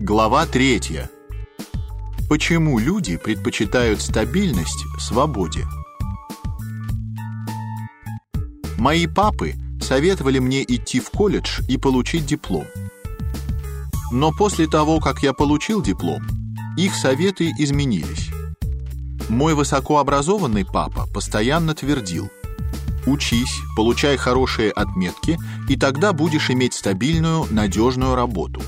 Глава третья. Почему люди предпочитают стабильность свободе? Мои папы советовали мне идти в колледж и получить диплом. Но после того, как я получил диплом, их советы изменились. Мой высокообразованный папа постоянно твердил: "Учись, получай хорошие отметки, и тогда будешь иметь стабильную, надежную работу".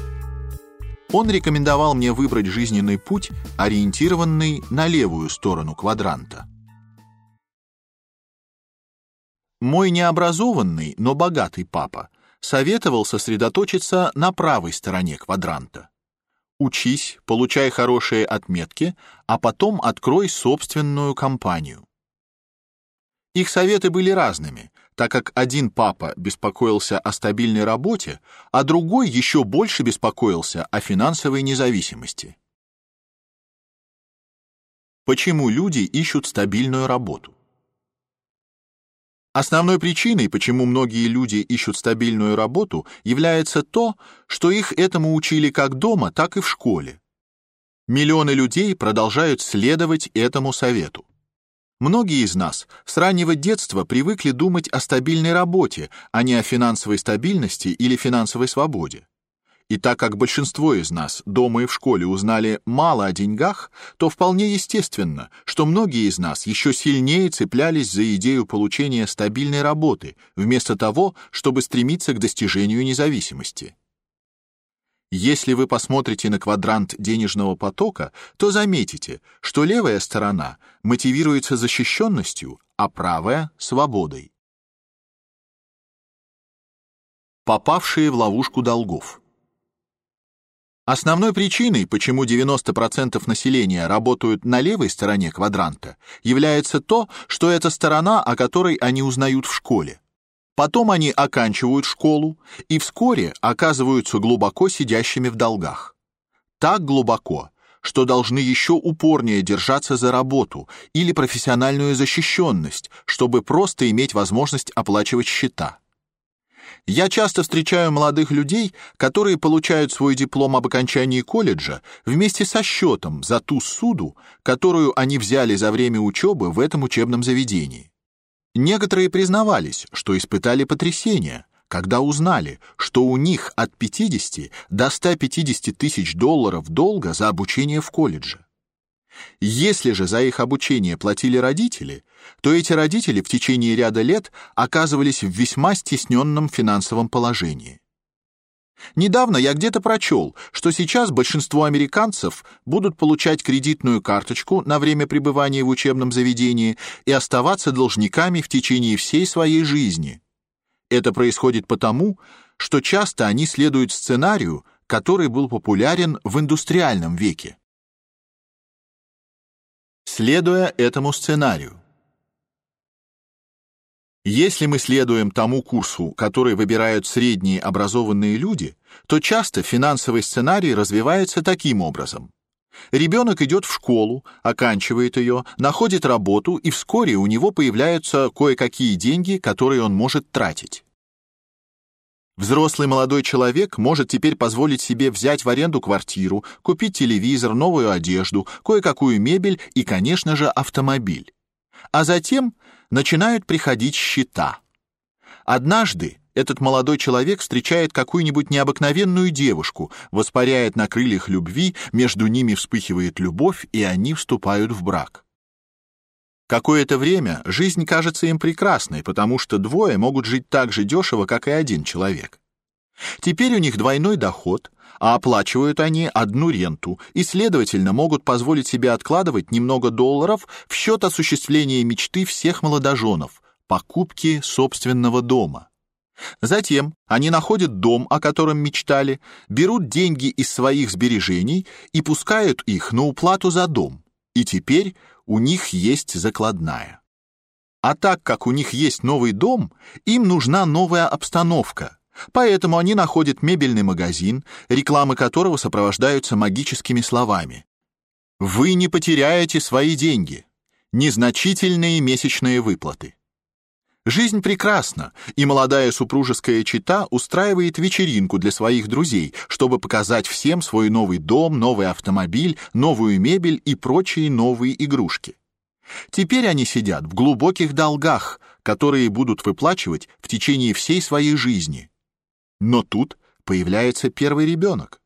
Он рекомендовал мне выбрать жизненный путь, ориентированный на левую сторону квадранта. Мой необразованный, но богатый папа советовал сосредоточиться на правой стороне квадранта. Учись, получай хорошие отметки, а потом открой собственную компанию. Их советы были разными, так как один папа беспокоился о стабильной работе, а другой еще больше беспокоился о финансовой независимости. Почему люди ищут стабильную работу? Основной причиной, почему многие люди ищут стабильную работу, является то, что их этому учили как дома, так и в школе. Миллионы людей продолжают следовать этому совету. Многие из нас с раннего детства привыкли думать о стабильной работе, а не о финансовой стабильности или финансовой свободе. И так как большинство из нас дома и в школе узнали мало о деньгах, то вполне естественно, что многие из нас еще сильнее цеплялись за идею получения стабильной работы, вместо того, чтобы стремиться к достижению независимости. Если вы посмотрите на квадрант денежного потока, то заметите, что левая сторона мотивируется защищенностью, а правая — свободой. Попавшие в ловушку долгов. Основной причиной, почему 90% населения работают на левой стороне квадранта, является то, что это сторона, о которой они узнают в школе. Потом они оканчивают школу и вскоре оказываются глубоко сидящими в долгах. Так глубоко, что должны еще упорнее держаться за работу или профессиональную защищенность, чтобы просто иметь возможность оплачивать счета. Я часто встречаю молодых людей, которые получают свой диплом об окончании колледжа вместе со счетом за ту суду, которую они взяли за время учебы в этом учебном заведении. Некоторые признавались, что испытали потрясение, когда узнали, что у них от 50 до 150 тысяч долларов долга за обучение в колледже. Если же за их обучение платили родители, то эти родители в течение ряда лет оказывались в весьма стесненном финансовом положении. Недавно я где-то прочел, что сейчас большинство американцев будут получать кредитную карточку на время пребывания в учебном заведении и оставаться должниками в течение всей своей жизни. Это происходит потому, что часто они следуют сценарию, который был популярен в индустриальном веке. Следуя этому сценарию, если мы следуем тому курсу, который выбирают средние образованные люди, то часто финансовый сценарий развивается таким образом. Ребенок идет в школу, оканчивает ее, находит работу, и вскоре у него появляются кое-какие деньги, которые он может тратить. Взрослый молодой человек может теперь позволить себе взять в аренду квартиру, купить телевизор, новую одежду, кое-какую мебель и, конечно же, автомобиль. А затем начинают приходить счета. Однажды этот молодой человек встречает какую-нибудь необыкновенную девушку, воспаряет на крыльях любви, между ними вспыхивает любовь, и они вступают в брак. Какое-то время жизнь кажется им прекрасной, потому что двое могут жить так же дешево, как и один человек. Теперь у них двойной доход, а оплачивают они одну ренту и, следовательно, могут позволить себе откладывать немного долларов в счет осуществления мечты всех молодоженов — покупки собственного дома. Затем они находят дом, о котором мечтали, берут деньги из своих сбережений и пускают их на уплату за дом. И теперь у них есть закладная. А так как у них есть новый дом, им нужна новая обстановка, Поэтому они находят мебельный магазин, рекламы которого сопровождаются магическими словами. Вы не потеряете свои деньги. Незначительные месячные выплаты. Жизнь прекрасна, и молодая супружеская чета устраивает вечеринку для своих друзей, чтобы показать всем свой новый дом, новый автомобиль, новую мебель и прочие новые игрушки. Теперь они сидят в глубоких долгах, которые будут выплачивать в течение всей своей жизни. Но тут появляется первый ребенок.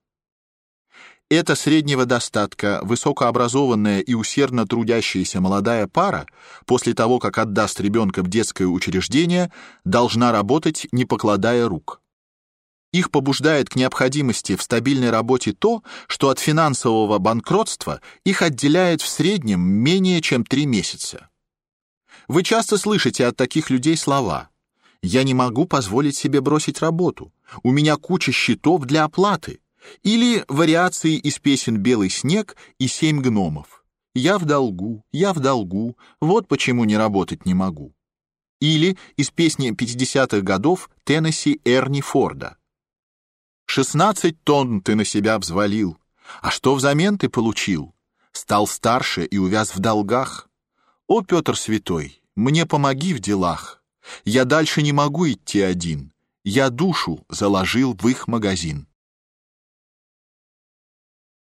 Эта среднего достатка, высокообразованная и усердно трудящаяся молодая пара, после того, как отдаст ребенка в детское учреждение, должна работать, не покладая рук. Их побуждает к необходимости в стабильной работе то, что от финансового банкротства их отделяет в среднем менее чем три месяца. Вы часто слышите от таких людей слова «Я не могу позволить себе бросить работу», «У меня куча счетов для оплаты», или вариации из песен «Белый снег» и «Семь гномов». «Я в долгу, я в долгу, вот почему не работать не могу». Или из песни 50-х годов Теннесси Эрни Форда. «Шестнадцать тонн ты на себя взвалил, а что взамен ты получил? Стал старше и увяз в долгах. О, Петр Святой, мне помоги в делах. Я дальше не могу идти один. Я душу заложил в их магазин».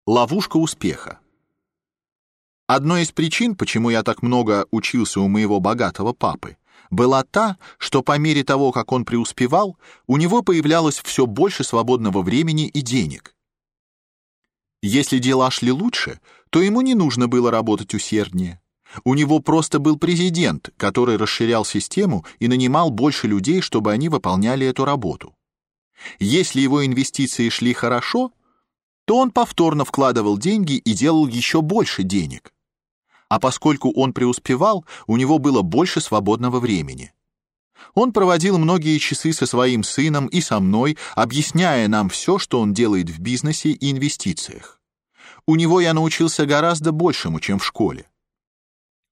Ловушка успеха. Одной из причин, почему я так много учился у моего богатого папы, была та, что по мере того, как он преуспевал, у него появлялось все больше свободного времени и денег. Если дела шли лучше, то ему не нужно было работать усерднее. У него просто был президент, который расширял систему и нанимал больше людей, чтобы они выполняли эту работу. Если его инвестиции шли хорошо, то он повторно вкладывал деньги и делал еще больше денег. А поскольку он преуспевал, у него было больше свободного времени. Он проводил многие часы со своим сыном и со мной, объясняя нам все, что он делает в бизнесе и инвестициях. У него я научился гораздо большему, чем в школе.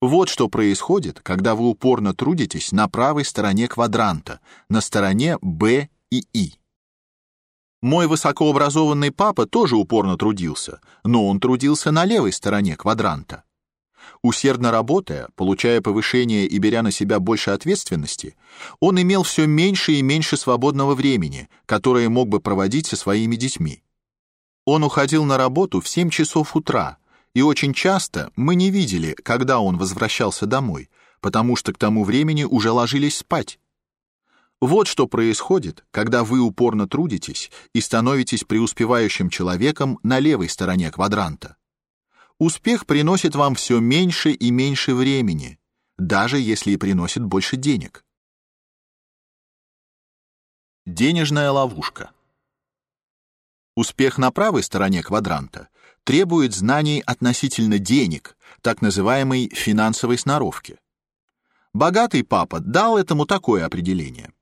Вот что происходит, когда вы упорно трудитесь на правой стороне квадранта, на стороне Б и И. Мой высокообразованный папа тоже упорно трудился, но он трудился на левой стороне квадранта. Усердно работая, получая повышение и беря на себя больше ответственности, он имел все меньше и меньше свободного времени, которое мог бы проводить со своими детьми. Он уходил на работу в 7 часов утра, и очень часто мы не видели, когда он возвращался домой, потому что к тому времени уже ложились спать. Вот что происходит, когда вы упорно трудитесь и становитесь преуспевающим человеком на левой стороне квадранта. Успех приносит вам все меньше и меньше времени, даже если и приносит больше денег. Денежная ловушка. Успех на правой стороне квадранта требует знаний относительно денег, так называемой финансовой сноровки. Богатый папа дал этому такое определение.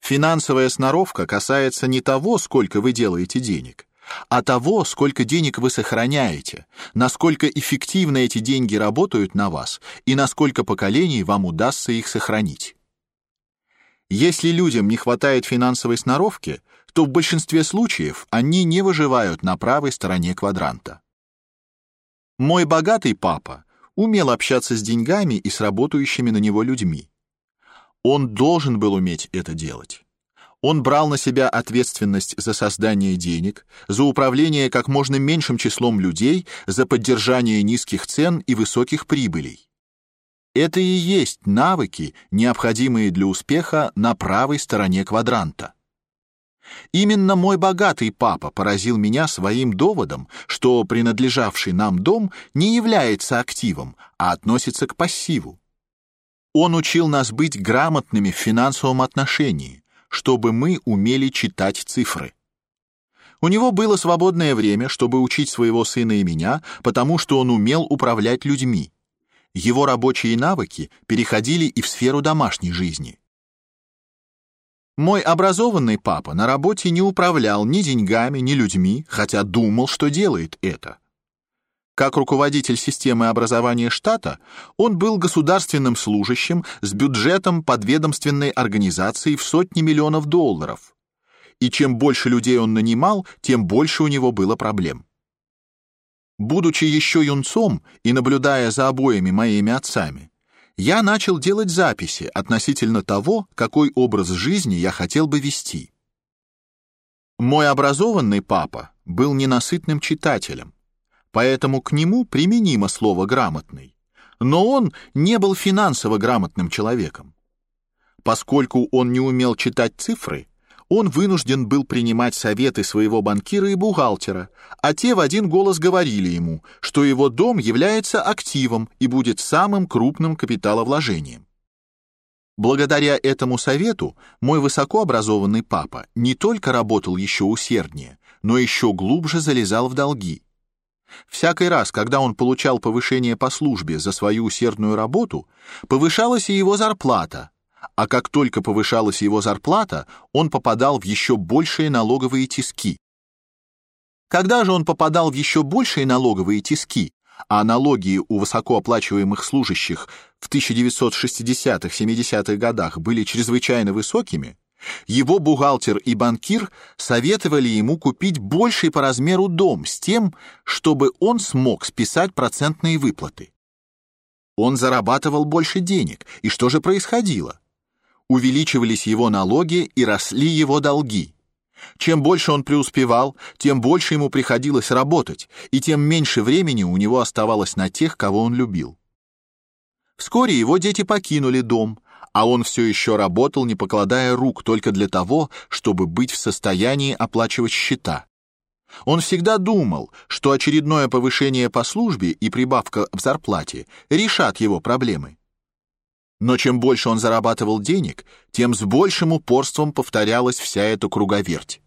Финансовая сноровка касается не того, сколько вы делаете денег, а того, сколько денег вы сохраняете, насколько эффективно эти деньги работают на вас и насколько поколений вам удастся их сохранить. Если людям не хватает финансовой сноровки, то в большинстве случаев они не выживают на правой стороне квадранта. Мой богатый папа умел общаться с деньгами и с работающими на него людьми. Он должен был уметь это делать. Он брал на себя ответственность за создание денег, за управление как можно меньшим числом людей, за поддержание низких цен и высоких прибылей. Это и есть навыки, необходимые для успеха на правой стороне квадранта. Именно мой богатый папа поразил меня своим доводом, что принадлежавший нам дом не является активом, а относится к пассиву. Он учил нас быть грамотными в финансовом отношении, чтобы мы умели читать цифры. У него было свободное время, чтобы учить своего сына и меня, потому что он умел управлять людьми. Его рабочие навыки переходили и в сферу домашней жизни. Мой образованный папа на работе не управлял ни деньгами, ни людьми, хотя думал, что делает это. Как руководитель системы образования штата, он был государственным служащим с бюджетом подведомственной организации в сотни миллионов долларов. И чем больше людей он нанимал, тем больше у него было проблем. Будучи еще юнцом и наблюдая за обоими моими отцами, я начал делать записи относительно того, какой образ жизни я хотел бы вести. Мой образованный папа был ненасытным читателем, поэтому к нему применимо слово «грамотный». Но он не был финансово грамотным человеком. Поскольку он не умел читать цифры, он вынужден был принимать советы своего банкира и бухгалтера, а те в один голос говорили ему, что его дом является активом и будет самым крупным капиталовложением. Благодаря этому совету мой высокообразованный папа не только работал еще усерднее, но еще глубже залезал в долги. Всякий раз, когда он получал повышение по службе за свою усердную работу, повышалась и его зарплата, а как только повышалась его зарплата, он попадал в еще большие налоговые тиски. Когда же он попадал в еще большие налоговые тиски, а налоги у высокооплачиваемых служащих в 1960-70-х годах были чрезвычайно высокими, его бухгалтер и банкир советовали ему купить больший по размеру дом с тем, чтобы он смог списать процентные выплаты. Он зарабатывал больше денег, и что же происходило? Увеличивались его налоги и росли его долги. Чем больше он преуспевал, тем больше ему приходилось работать, и тем меньше времени у него оставалось на тех, кого он любил. Вскоре его дети покинули дом, а он все еще работал, не покладая рук, только для того, чтобы быть в состоянии оплачивать счета. Он всегда думал, что очередное повышение по службе и прибавка в зарплате решат его проблемы. Но чем больше он зарабатывал денег, тем с большим упорством повторялась вся эта круговерть.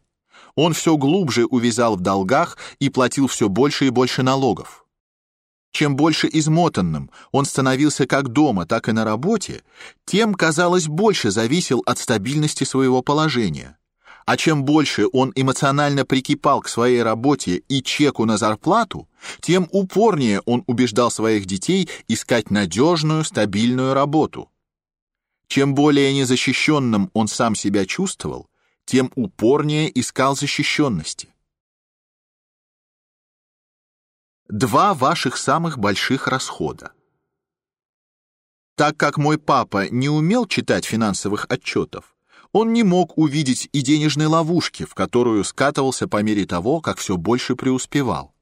Он все глубже увязал в долгах и платил все больше и больше налогов. Чем больше измотанным он становился как дома, так и на работе, тем, казалось, больше зависел от стабильности своего положения. А чем больше он эмоционально прикипал к своей работе и чеку на зарплату, тем упорнее он убеждал своих детей искать надежную, стабильную работу. Чем более незащищенным он сам себя чувствовал, тем упорнее искал защищенности. Два ваших самых больших расхода. Так как мой папа не умел читать финансовых отчетов, он не мог увидеть и денежной ловушки, в которую скатывался по мере того, как все больше преуспевал.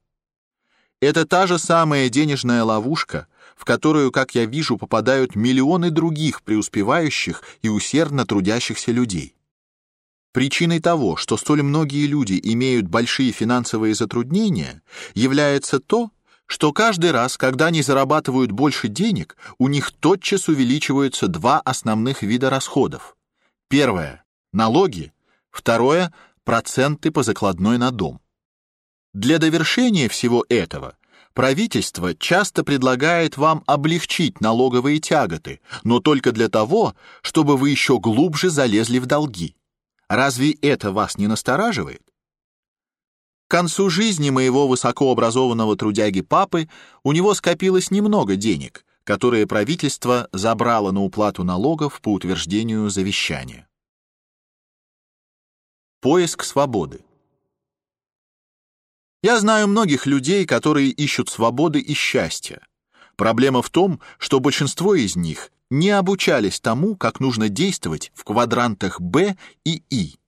Это та же самая денежная ловушка, в которую, как я вижу, попадают миллионы других преуспевающих и усердно трудящихся людей. Причиной того, что столь многие люди имеют большие финансовые затруднения, является то, что каждый раз, когда они зарабатывают больше денег, у них тотчас увеличиваются два основных вида расходов. Первое налоги, второе проценты по закладной на дом. Для довершения всего этого правительство часто предлагает вам облегчить налоговые тяготы, но только для того, чтобы вы еще глубже залезли в долги. Разве это вас не настораживает? К концу жизни моего высокообразованного трудяги папы у него скопилось немного денег, которые правительство забрало на уплату налогов по утверждению завещания. Поиск свободы. Я знаю многих людей, которые ищут свободы и счастья. Проблема в том, что большинство из них не обучались тому, как нужно действовать в квадрантах Б и И.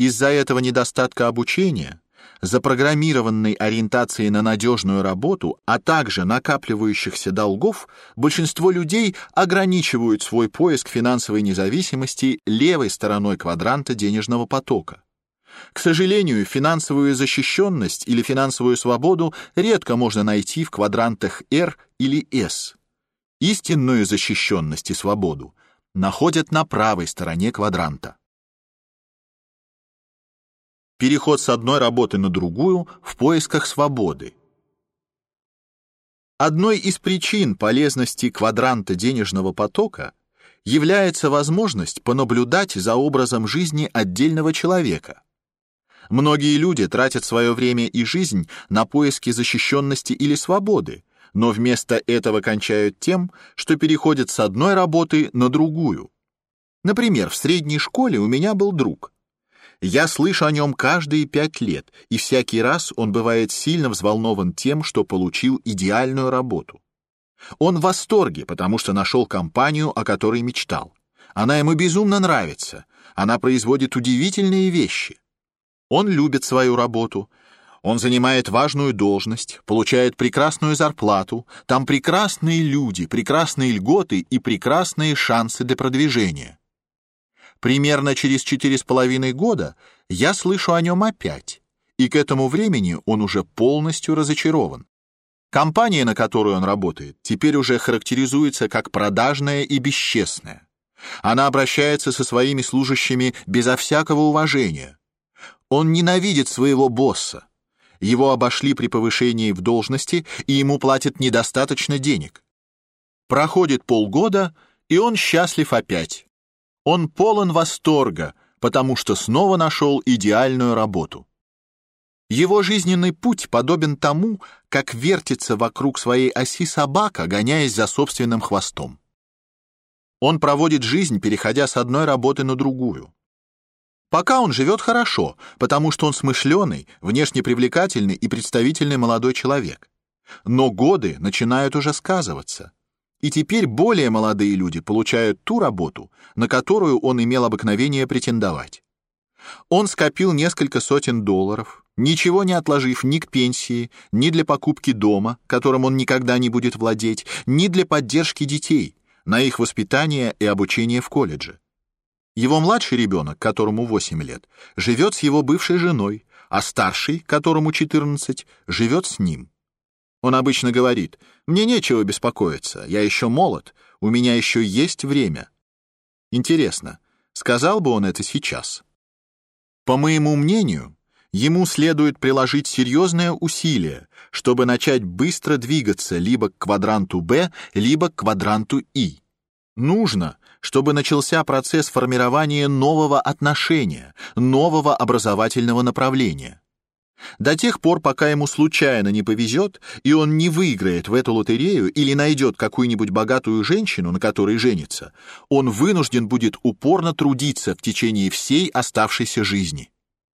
Из-за этого недостатка обучения запрограммированной ориентации на надежную работу, а также накапливающихся долгов, большинство людей ограничивают свой поиск финансовой независимости левой стороной квадранта денежного потока. К сожалению, финансовую защищенность или финансовую свободу редко можно найти в квадрантах R или S. Истинную защищенность и свободу находят на правой стороне квадранта. Переход с одной работы на другую в поисках свободы. Одной из причин полезности квадранта денежного потока является возможность понаблюдать за образом жизни отдельного человека. Многие люди тратят свое время и жизнь на поиски защищенности или свободы, но вместо этого кончают тем, что переходят с одной работы на другую. Например, в средней школе у меня был друг. Я слышу о нем каждые пять лет, и всякий раз он бывает сильно взволнован тем, что получил идеальную работу. Он в восторге, потому что нашел компанию, о которой мечтал. Она ему безумно нравится. Она производит удивительные вещи. Он любит свою работу. Он занимает важную должность, получает прекрасную зарплату. Там прекрасные люди, прекрасные льготы и прекрасные шансы для продвижения. Примерно через четыре с половиной года я слышу о нем опять, и к этому времени он уже полностью разочарован. Компания, на которую он работает, теперь уже характеризуется как продажная и бесчестная. Она обращается со своими служащими безо всякого уважения. Он ненавидит своего босса. Его обошли при повышении в должности, и ему платят недостаточно денег. Проходит полгода, и он счастлив опять. Он полон восторга, потому что снова нашел идеальную работу. Его жизненный путь подобен тому, как вертится вокруг своей оси собака, гоняясь за собственным хвостом. Он проводит жизнь, переходя с одной работы на другую. Пока он живет хорошо, потому что он смышленый, внешне привлекательный и представительный молодой человек. Но годы начинают уже сказываться. И теперь более молодые люди получают ту работу, на которую он имел обыкновение претендовать. Он скопил несколько сотен долларов, ничего не отложив ни к пенсии, ни для покупки дома, которым он никогда не будет владеть, ни для поддержки детей, на их воспитание и обучение в колледже. Его младший ребенок, которому 8 лет, живет с его бывшей женой, а старший, которому 14, живет с ним. Он обычно говорит, «Мне нечего беспокоиться, я еще молод, у меня еще есть время». Интересно, сказал бы он это сейчас? По моему мнению, ему следует приложить серьезное усилие, чтобы начать быстро двигаться либо к квадранту Б, либо к квадранту И. Нужно, чтобы начался процесс формирования нового отношения, нового образовательного направления. До тех пор, пока ему случайно не повезет, и он не выиграет в эту лотерею или найдет какую-нибудь богатую женщину, на которой женится, он вынужден будет упорно трудиться в течение всей оставшейся жизни.